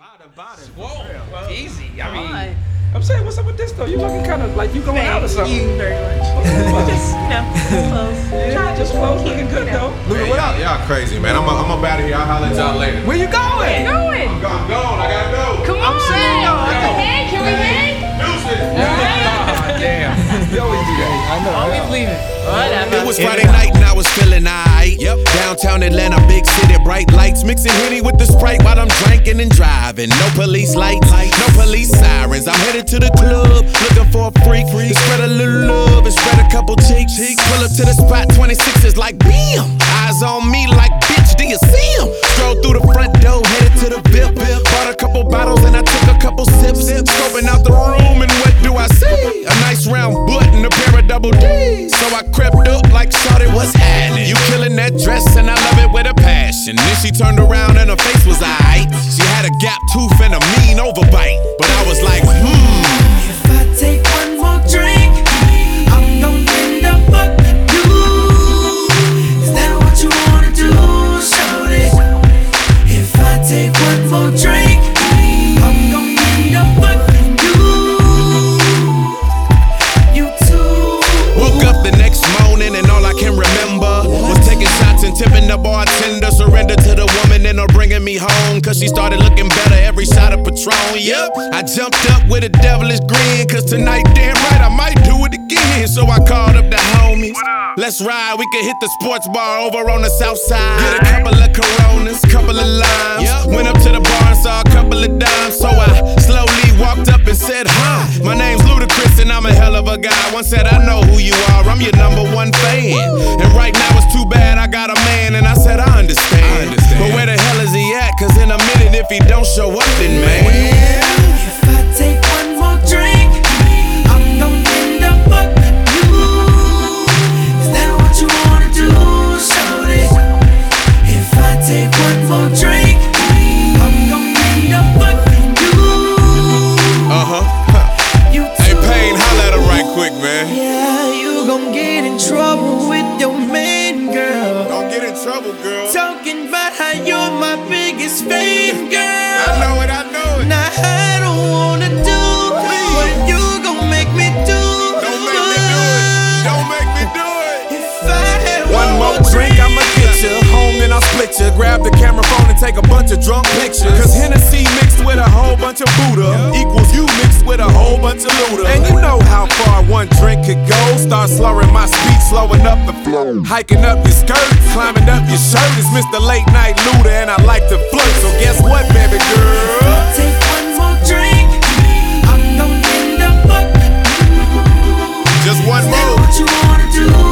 Whoa, easy. I mean, Hi. I'm saying, what's up with this though? You looking kind of like you going out or Thank something? you very much. just, you know, close. Yeah, just close, looking good though. Man, y'all, y'all crazy, man. I'm, I'm up out of here. I'll holler at y'all later. Where you going? Going. I'm gone, gone. I gotta go. Come on. saying, yo, What the yo. heck? Can we hang? Deuces. Damn. You always do that. I know. Oh, always leaving. Whatever. It was Friday night and I was feeling alright. Yep. Downtown Atlanta, big city, bright lights. Mixing Henny with the Sprite while I'm drinking and driving. No police lights, no police sirens. I'm headed to the club, looking for a freak. To spread a little love and spread a couple cheeks. Pull up to the spot, 26 is like bam. Eyes on me like bitch, do you see him? Stroll through the front door, headed to the VIP. Bought a couple bottles and I took a couple sips. Scoping out the room and what do I see? A nice round butt and a pair of double D's. So I crept up like shawty, what's happening? You killing that dress and I love it with a passion. Then she turned around and her face was aight. And a overbite. But I was like, she started looking better every shot of Patron. Yep, I jumped up with a devilish grin. Cause tonight, damn right, I might do it again. So I called up the homies. Let's ride, we can hit the sports bar over on the south side. Get a couple of coronas, couple of limes. Yep. Went up to the bar and saw a couple of dimes. So I slowly walked up and said, Hi, my name's Ludacris and I'm a hell of a guy. One said, I know who you are, I'm your number one fan. And right now it's too bad I got a man, and I said, I understand. But where if he don't show up, then man. If I take one more drink, I'm gonna end up you. Is that what you wanna do? If I take one more drink, I'm gonna end up you. Uh huh. You Hey, too. Pain, holla at her right quick, man. Yeah, you gon' get in trouble with your man, girl. Don't get in trouble, girl. Talking about how you're my biggest fan, split ya. Grab the camera phone and take a bunch of drunk pictures. Cause Hennessy mixed with a whole bunch of Buddha equals you mixed with a whole bunch of Luda. And you know how far one drink could go. Start slurring my speech, slowing up the flow. Hiking up your skirt, climbing up your shirt. It's Mr. Late Night Luda, and I like to flirt. So guess what, baby girl? Take one more drink. I'm end up Just one more. What you wanna do?